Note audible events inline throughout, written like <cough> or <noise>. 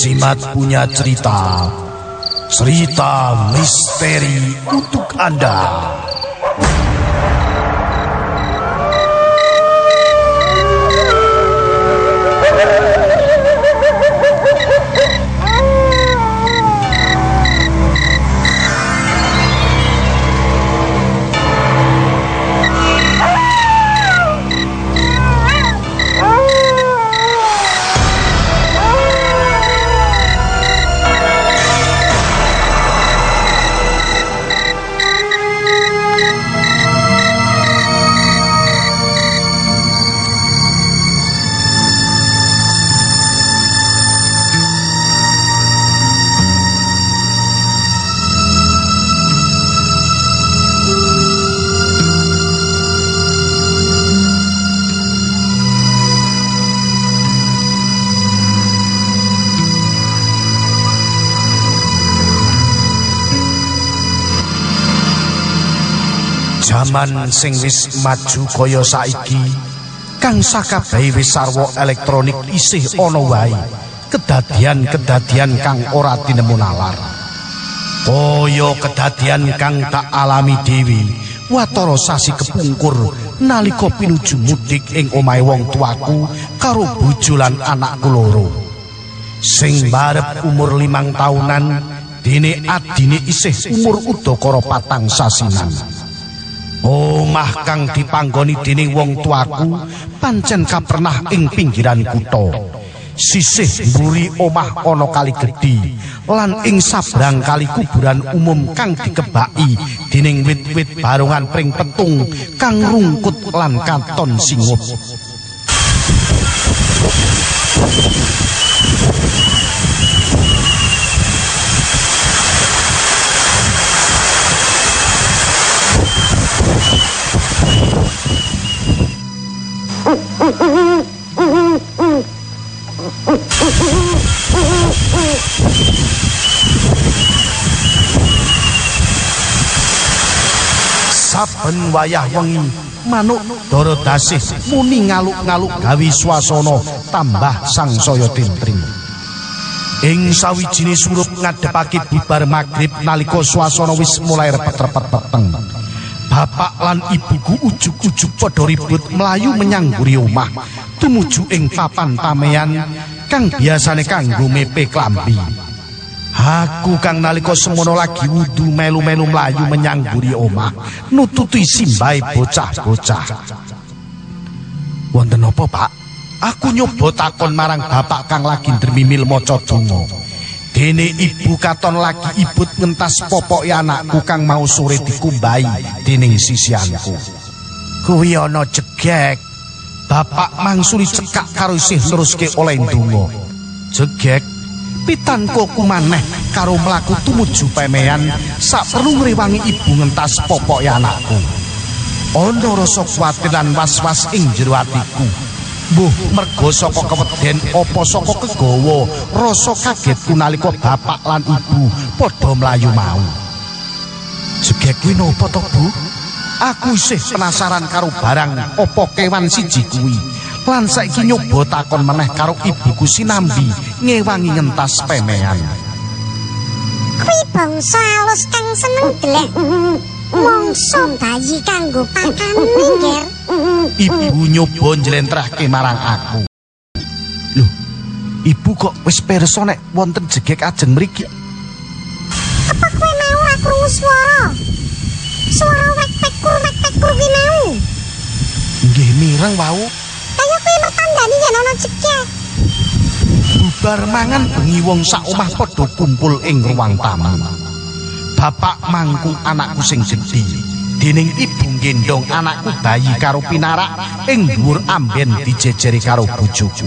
tim Cimat punya cerita. Cerita misteri untuk Anda Jaman sing wis maju kaya saiki kang sakabehe wis sarwa elektronik isih ana wae kedadian-kedadian kang ora tinemu nalar. Kaya kedadian kang tak alami dewi watara sasi kepungkur nalika pinuju mudik ing omahe wong tuaku karo bojo lan anakku loro. Sing barep umur limang taunan dene adine isih umur udakara patang sasinan Omah kang dipanggoni dening wong tuaku pancen kapernah ing pinggiran kutha. Sisih mburi omah ana kali gedhi lan ing sabrang kali kuburan umum kang dikebaki dening wit-wit barongan pring petung kang rungkut lan katon singut. Saben wayah wengi manuk dara dasih muni ngaluk-ngaluk gawi swasana tambah sangsaya tintrim. Ing sawijine surup ngadepake bubar magrib nalika swasana wis mulai repet-repet peteng. Bapak lan ibuku ujug-ujug padha ribut mlayu menyang mburi omah tumuju ing papan pamean kang biasane kanggo mepe klambi. Aku kang nalika semono lagi wudu melu-melu mlayu menyang mburi omah nututi simbahe bocah-bocah. Wonten apa, Pak? Aku nyoba takon marang bapak kang lagi ndremimil maca donga. Dene ibu katon lagi ibut ngentas popoke anakku kang mau sore dikumbai dening sisianku. Kuwi ana jegek. Bapak mangsuli cekak karo isih neruske oleh ndonga. Jegek pitanku maneh karo mlaku tumuju pemean sak perlu ngrewangi ibu ngentas popoke anakku. Ana rasa kuwatir lan was-was ing jero atiku. Mbuh mergo saka keweden apa saka kegawa rasa kagetku nalika bapak lan ibu padha mlayu mau. Jegek kuwi napa to, Bu? Aku isih penasaran karo barang apa kewan siji kuwi. Lan saiki nyoba takon meneh karo ibuku sinambi ngewangi ngentas pemean. Kuwi bangsa alus kang seneng delek mongso bayi kanggo pakan minggir. Ibu nyoba njlentrehke marang aku. Loh, ibu kok wis pirsa nek wonten jegek ajeng mriki? Apa kowe mau ora krungu swara? Swara wek pekur wek pekur kuwi mau. Nggih, ireng wau Kaya kuwi mertandani yen ana jegek. bubar mangan bengi wong sak omah padha kumpul ing ruang tamu. Bapak mangkung anakku sing gedhi. Dening ibu gendong anakku bayi karo pinarak ing dhuwur amben dijejeri karo bojoku.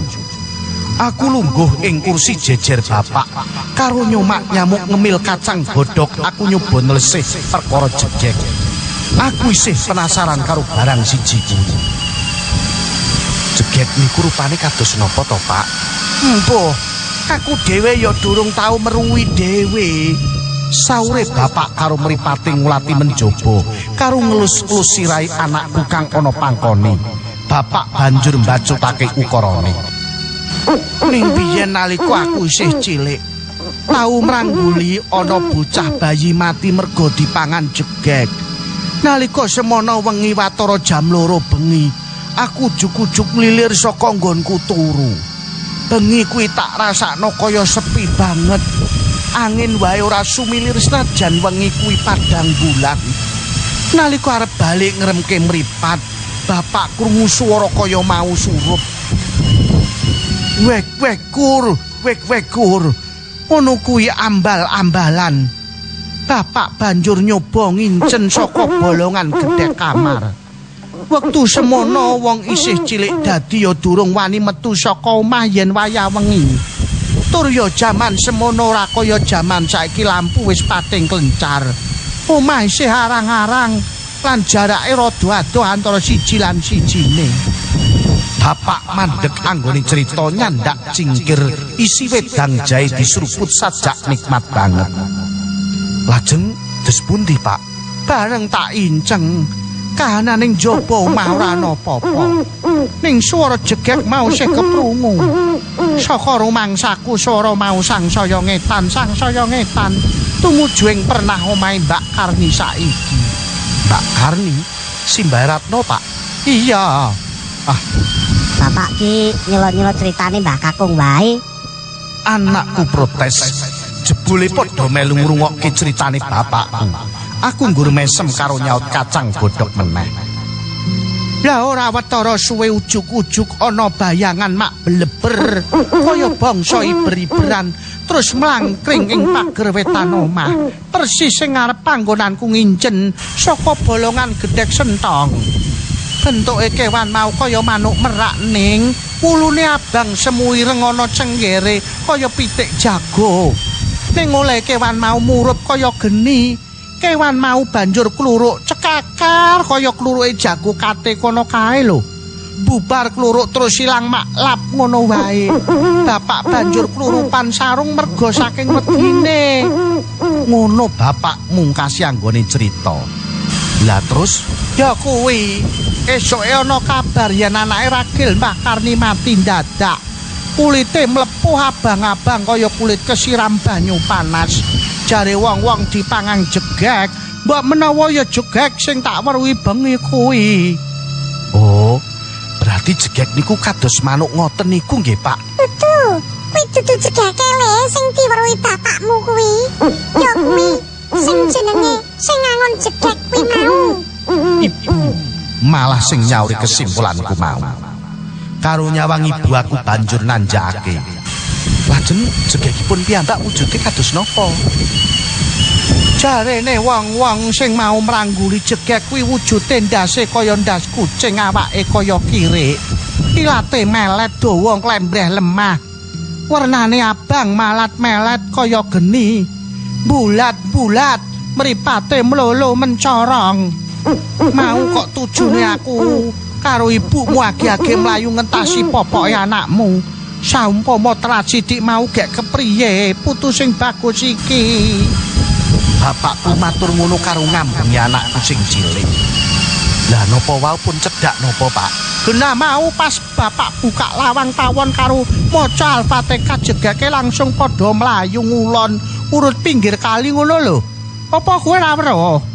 Aku lungguh ing kursi jejer bapak karo nyomak nyamuk ngemil kacang godhog aku nyoba nelesih perkara jegek. Aku isih penasaran karo barang siji kuwi. Jegek niku rupane kados napa to, Pak? Empuh, aku dhewe ya durung tau meruwi dhewe. Saure bapak karo mripate ngulati menjaba, karo ngelus-elus sirai anakku kang ana pangkone. Bapak banjur mbacutake ukarane. Ning biyen nalika aku isih cilik, tau mrangguli ana bocah bayi mati merga dipangan jegek. Nalika semana wengi watara jam loro bengi, aku juk-juk lilir saka nggonku turu. Bengi kuwi tak rasakno kaya sepi banget. Angin wae ora sumilir senajan wengi kuwi padang bulan. Nalika arep balik ngremke mripat, bapak krungu swara kaya mau surup. Wek wek kur, wek wek kur. Ono kuwi ambal-ambalan. Bapak banjur nyoba ngincen saka bolongan gedhe kamar. Wektu semono wong isih cilik dadi ya durung wani metu saka omah yen wayah wengi. Tur ya jaman semono ora kaya jaman saiki lampu wis pating klencar. Omah isih arang-arang lan jarake rada adoh antara siji lan sijine. Bapak mandek anggone cerita nyandak cingkir isi wedang jahe diseruput sajak nikmat banget. Lajeng des pundi, Pak? Bareng tak inceng, kahananing jaba omah ora ana apa-apa. Ning swara jegek mau sing keprungu. Saka rumangsaku swara mau sangsaya ngetan, sangsaya ngetan. Tumuju ing pernah omahe Mbak Karni saiki. Mbak Karni, Simbah Ratno, Pak. Iya. Bapak ki nyelot-nyelot ceritane Mbah Kakung wae. Anakku protes. Jebule padha melu ngrungokke critane bapakku. Aku nggur mesem karo nyaut kacang godhog meneh. Lah ora wetara suwe ujug-ujug ana bayangan mak bleber kaya bangsa iber-iberan terus mlangkring ing pager wetan omah. Persis sing ngarep panggonanku ngincen saka bolongan gedhek sentong. Bentuke kewan mau kaya manuk merak ning wulune abang semu ireng ana cenggere kaya pitik jago. Ning oleh kewan mau murup kaya geni kewan mau banjur kluruk cekakar kaya kluruke jago kate kono kae lho. Bubar kluruk terus ilang maklap ngono wae. Bapak banjur klurupan sarung mergo saking wedine. Ngono bapak mungkasi anggone cerita. Lah terus? Ya kuwi esoke ana kabar yen anake ragil Mbah Karni mati dadak kulite mlepuh abang-abang kaya kulit kesiram banyu panas. Jare wong-wong dipangang jegek mbok menawa ya jegek sing tak weruhi bengi kuwi. Oh berarti jegek niku kados manuk ngoten niku nggih Pak? Dudu, kuwi dudu jegeke le sing diweruhi bapakmu kuwi. Ya kuwi sing jenenge sing ngangon jegek kuwi mau. ibu malah sing nyauri kesimpulanku mau karo nyawang ibu aku banjur nanjakake. Lajeng jegekipun piyambak wujude kados napa? Jarene wong-wong sing mau mrangguli jegek kuwi wujude ndase kaya ndas kucing awake kaya kirik. Ilate melet dawa klembreh lemah. Warnane abang malat melet kaya geni. Bulat-bulat mripate mlolo mencorong. Mau kok tujune aku karo ibumu agi-agi mlayu ngentasi popoke anakmu. Saumpama trajidik mau gek kepriye? Putu sing bagus iki. Bapakku matur ngono karo ngambengi anakku sing cilik. Lah napa wae pun cedak napa pak? Gena mau pas bapak buka lawang tawon karo maca Al-Fatihah jegake langsung padha mlayu ngulon urut pinggir kali ngono lho. Apa kowe ora weruh?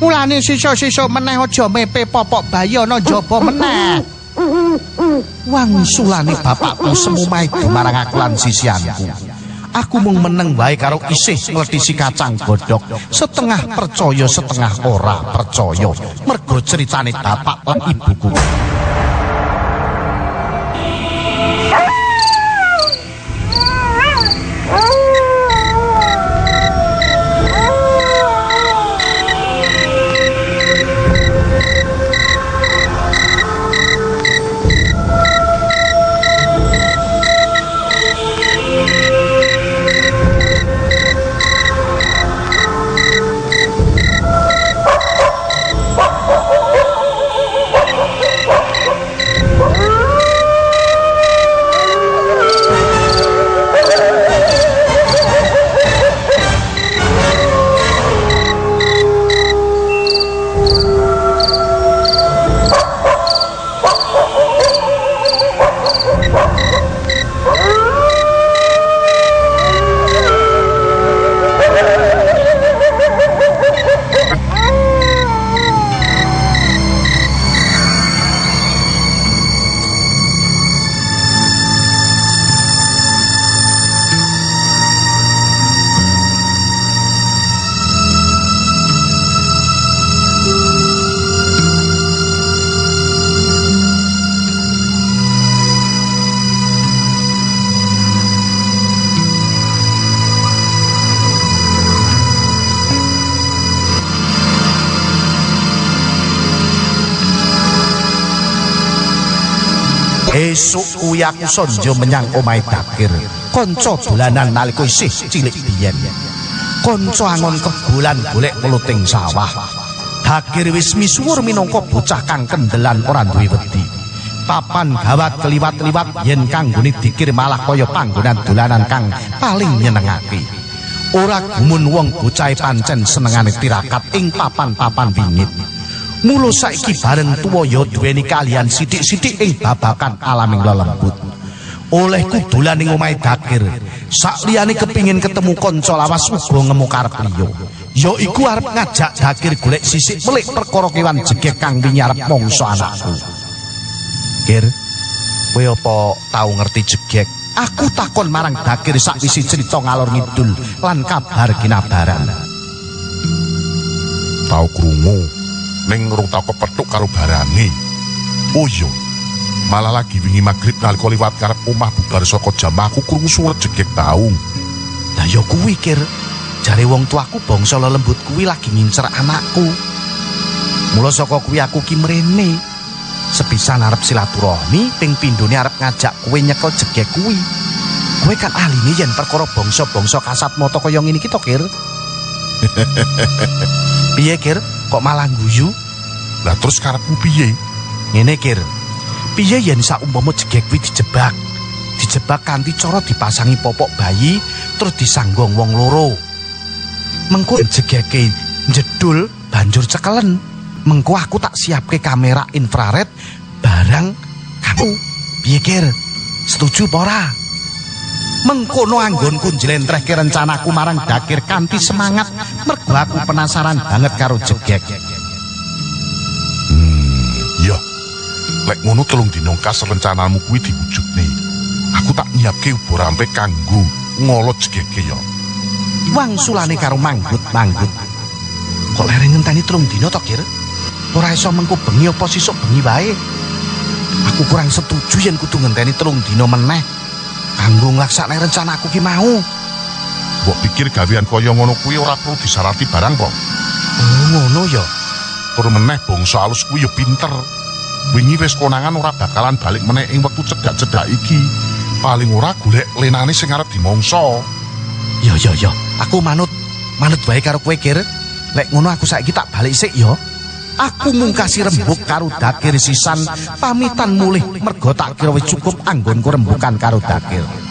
Mulane sisa-sisa meneh aja mepe popok bayi ana jaba meneh. Wangsulane bapakku semu maido marang aku lan sisianku. Aku mung meneng wae karo isih ngletisi kacang godhog, setengah percaya setengah ora percaya mergo ceritane bapak lan ibuku. Esuk kuwi aku sonjo menyang omahe Dakir. Kanca dolanan nalika isih cilik biyen. Kanca angon kebulan golek weluting sawah. Dakir wis misuwur minangka bocah kang kendelan ora duwe wedi. Papan gawat keliwat-liwat yen kanggone dikir malah kaya panggonan dolanan kang paling nyenengake. Ora gumun wong bocah pancen senengane tirakat ing papan-papan wingit. Mula saiki bareng tuwa ya duweni kalian sithik-sithik ing babakan alaming lelembut. Olehku dolan ning omahe Dakir. Sakliyane kepingin ketemu kanca lawas uga ngemu karep liya. Ya iku arep ngajak Dakir golek sisik melik perkara kewan jegek kang wingi arep mangsa anakku. Kir, kowe apa tau ngerti jegek? Aku takon marang Dakir sakwisi cerita ngalor ngidul lan kabar kinabaran. Tau krungu ning urung tau kepethuk karo barane. Oh iya. Malah lagi wingi magrib nalika liwat karep omah bubar saka jamahku krungu suara jegek taung. Lah ya kuwi kir. Jare wong tuaku bangsa lelembut kuwi lagi ngincer anakku. Mula saka kuwi aku ki mrene. Sepisan arep silaturahmi ping pindhone arep ngajak kowe nyekel jegek kuwi. Kowe kan ahline yen perkara bangsa-bangsa kasat mata kaya ngene iki to, Kir. <laughs> Piye, Kir? Kok malah guyu? Lah terus karepmu piye? Ngene, Kir. Piye yen saumpama jegek kuwi dijebak? Dijebak kanthi cara dipasangi popok bayi terus disanggong wong loro. Mengko jegeke jedul banjur cekelen. Mengko aku tak siapke kamera infrared barang kamu. Piye, Kir? Setuju apa ora? Mengkono anggonku njlentrehke rencanaku marang Dakir kanthi semangat mergo aku penasaran banget karo jegek. Hmm, iya. Lek ngono telung dina kas rencanamu kuwi diwujudne. Aku tak nyiapke ubur rampe kanggo ngolot jegeke ya. Wangsulane karo manggut-manggut. Kok lere ngenteni telung dina to, Kir? Ora iso mengko bengi apa sesuk bengi wae. Aku kurang setuju yen kudu ngenteni telung dina meneh. Kanggo nglaksanakke rencanaku ki mau. Mbok pikir gawean kaya ngono kuwi ora perlu disarati barang kok. Oh, ngono ya. Tur meneh bangsa alus kuwi ya pinter. Wingi wis konangan ora bakalan balik meneh ing wektu cedhak-cedhak iki. Paling ora golek lenane sing arep dimangsa. Ya ya ya, aku manut. Manut wae karo kowe, Kir. Lek ngono aku saiki tak balik sik ya. Aku mungkasi rembug karo dakir sisan pamitan mulih mergo tak kira cukup anggonku rembukan karo dakir.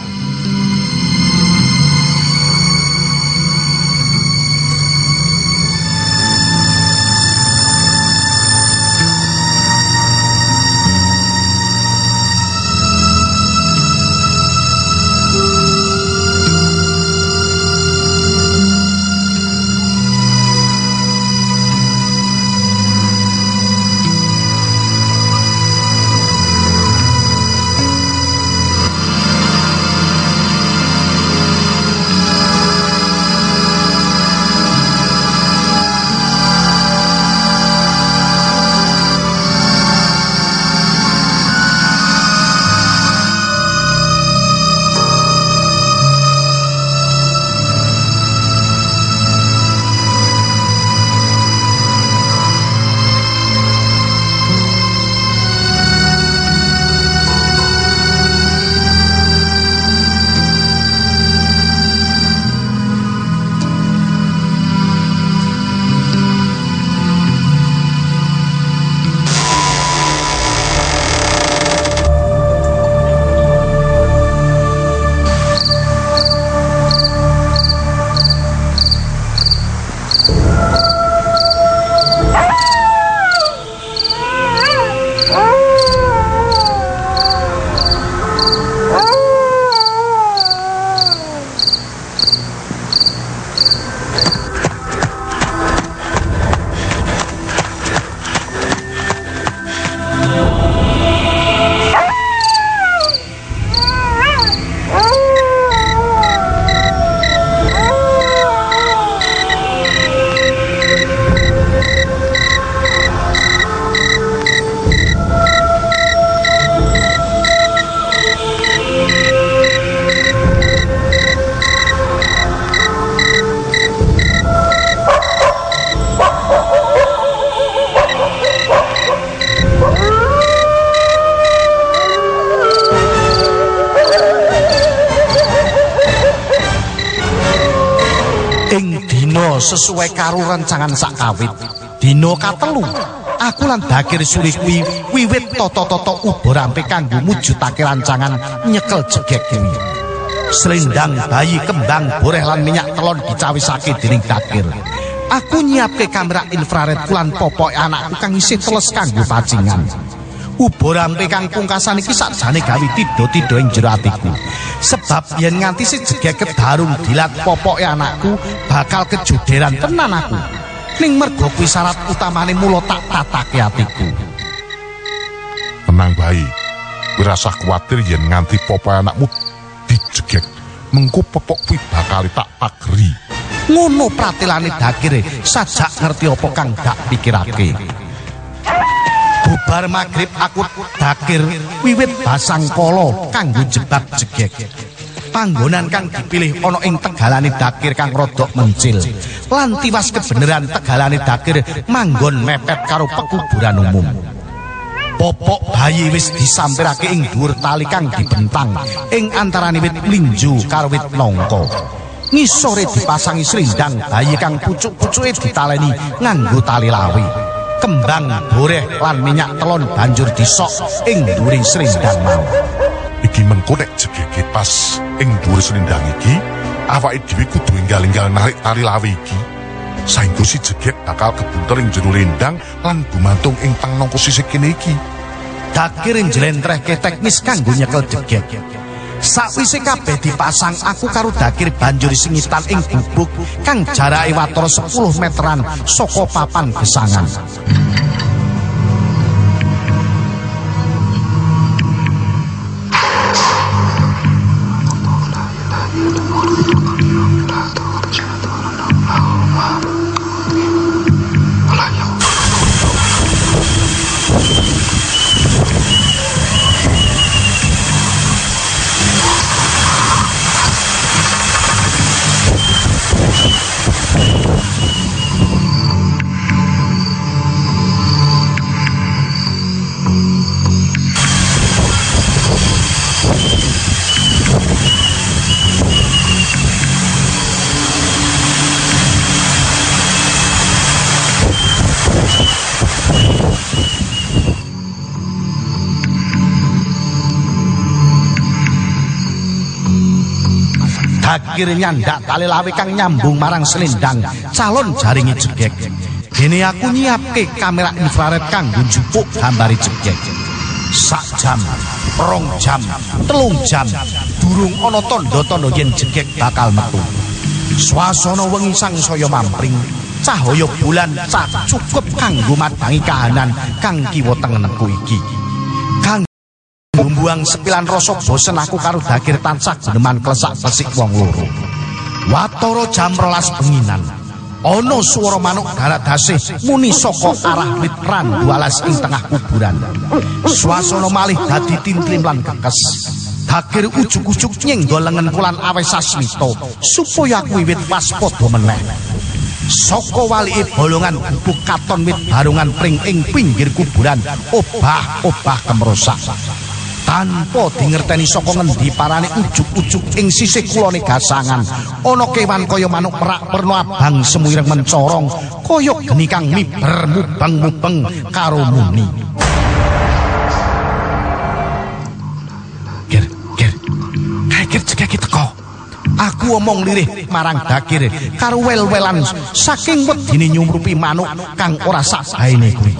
Sesuai karo rancangan sakawit. Dina katelu, aku lan Dakir Suri kuwi wiwit tata-tata uba rampe kanggo mujudake rancangan nyekel jegek kuwi. Selendang bayi kembang boreh lan minyak telon dicawisake dening Dakir. Aku nyiapke kamera infrared kulan popok anakku kang isih teles kanggo pacingan. Ubo rampe kang pungkasan iki sakjane gawe tido-tido ing jero atiku. Sebab yen nganti si jegek kedarung dilat popoke anakku bakal kejuderan tenan aku. Ning mergo kuwi syarat utamane mula tak tatake atiku. Tenang bayi, kowe rasa kuwatir yen nganti popoke anakmu dijegek. Mengko popok kuwi bakal tak pageri. Ngono pratelane dakire sajak ngerti apa kang dak pikirake. Bubar magrib aku dakir wiwit basang kala kanggo jebak jegek. Panggonan kang dipilih ana ing tegalane dakir kang rodok mencil. Lan tiwas kebeneran tegalane dakir manggon mepet karo pekuburan umum. Popok bayi wis disampirake ing dhuwur tali kang dibentang ing antarane wit linju karo wit nangka. Ngisore dipasangi srindang bayi kang pucuk-pucuke ditaleni nganggo tali lawi. Kembang boreh lan minyak telon banjur disok ing dhuwuring srindang mau. Iki mengko nek jegeke pas ing dhuwur selendang iki, awake dhewe kudu enggal-enggal narik tali lawi iki. Saenggo si jegek bakal kebuntel ing jero lendang lan gumantung ing pangnongko sisih kene iki. Dakir njlentrehke teknis kanggo nyekel jegek. Sakwise kabeh dipasang aku karo Dakir banjur singitan ing gubuk kang jarake watara 10 meteran saka papan gesangan. Dakir nyandak tali lawi kang nyambung marang selendang calon jaringi jegek. Dene aku nyiapke kamera infrared kanggo njupuk gambari jegek. Sak jam, rong jam, telung jam, durung ana tanda-tanda yen jegek bakal metu. Swasana wengi sang saya mampring, cahaya bulan cah cukup kanggo madangi kahanan kang kiwa tengenku iki. Kang Bumbuang sepilan rasa bosen aku karo dakir tansah geneman klesak pesik wong loro. Watara jam rolas benginan. Ana swara manuk darat dasih muni saka arah wit randu alas ing tengah kuburan. Swasana malih dadi tintlim lan kekes. Dakir ujug-ujug nyenggo lengen kulan awe sasmita supaya aku wiwit waspada meneh. Saka walike bolongan gubuk katon wit barungan pring ing pinggir kuburan obah-obah kemrosak. Tanpa dingerteni saka ngendi parane ujug-ujug ing sisih kulone gasangan ana kewan kaya manuk merak perno abang semuireng mencorong kaya geni kang miber mubeng-mubeng karo muni Gir, gir. Kae gir cekake teko. Aku omong lirih marang Dakir karo wel-welan saking wedine nyumrupi manuk kang ora sak baene kuwi.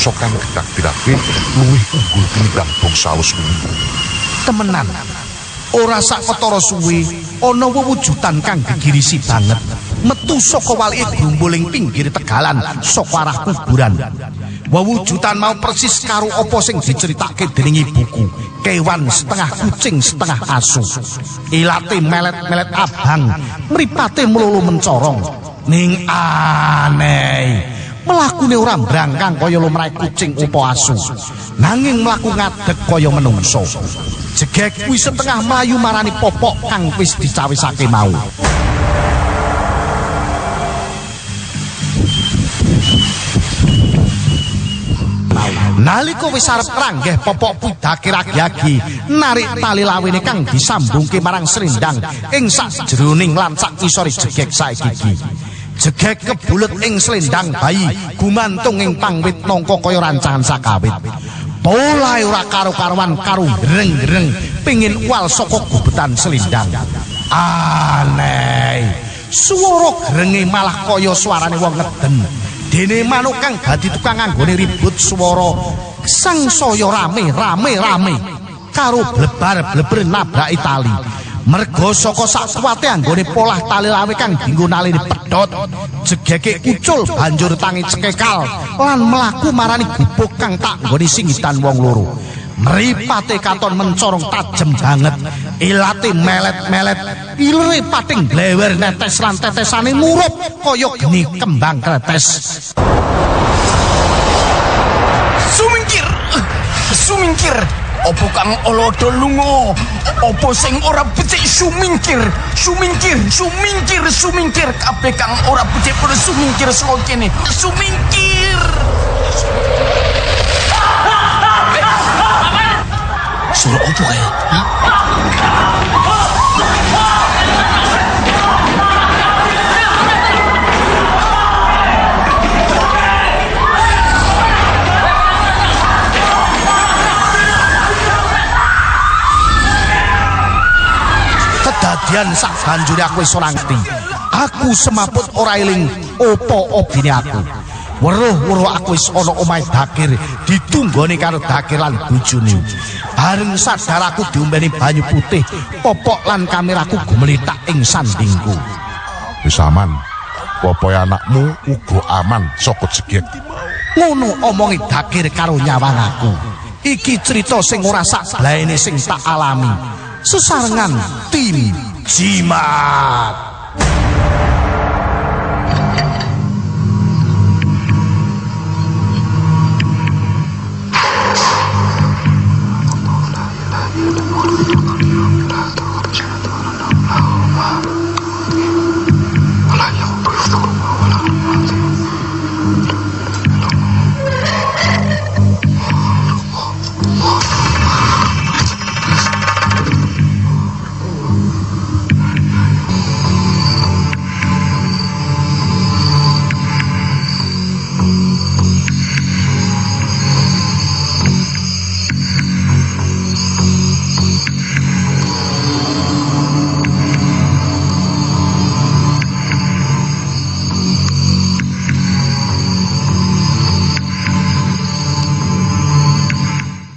Menungso kang ditakdirake luwih unggul tinimbang bangsa alus kuwi. temenan. Ora sak ketara suwe ana wewujudan kang digirisi banget. Metu saka walike grumbuling pinggir tegalan saka arah kuburan. Wewujudan mau persis karo apa sing diceritake dening ibuku kewan setengah kucing setengah asu. Ilate melet-melet abang mripate mlulu mencorong. Ning aneh mlakune ora brangkang kaya lumrahe kucing upa asu. Nanging mlaku ngadeg kaya menungso. Jegek kuwi setengah mlayu marani popok kang wis dicawisake mau. Naliko wis arep ranggeh popok pidake ragyagi narik tali lawene kang disambungke marang serindang ing sakjroning lancak isore jegek saiki. iki. Jegek kebulet ing selendang bayi gumantung ing pangwit nangka kaya rancangan sakawit. Polahe ora karo greng-greng pengin uwal saka gubetan selendang. Aneh. Swara grenge malah kaya suarane wong ngeden. Dene manuk kang dadi tukang anggone ribut swara sangsaya rame rame rame karo blebar-bleber nabraki tali. Mergo saka sakwate anggone polah tali lawe kang dinggo nalini pedhot, jegeke ucul banjur tangi cekekal lan mlaku marani gubuk kang tak nggone singitan wong loro. Mripate katon mencorong tajem banget, ilate melet-melet, ilire pating blewer netes lan tetesane murup kaya geni kembang kretes. Sumingkir! Sumingkir! Opo kang olodo lungo? Opo sing ora becik sumingkir? Sumingkir, sumingkir, sumingkir. Kabeh kang ora becik pada sumingkir saka kene. Sumingkir! Suara opo kae? Hah? Kedadian sak banjure aku wis ora ngerti. Aku semaput ora eling opo obine aku. Weruh-weruh aku wis ana omahe Dakir ditunggone karo Dakir lan bojone. Bareng sadar aku diombeni banyu putih, popok lan kameraku gumelitak ing sandingku. Wis aman. Popoe anakmu uga aman saka jegek. Ngono omongi Dakir karo nyawang aku. Iki cerita sing ora sak blaene sing tak alami. Sesarengan tim Jimat.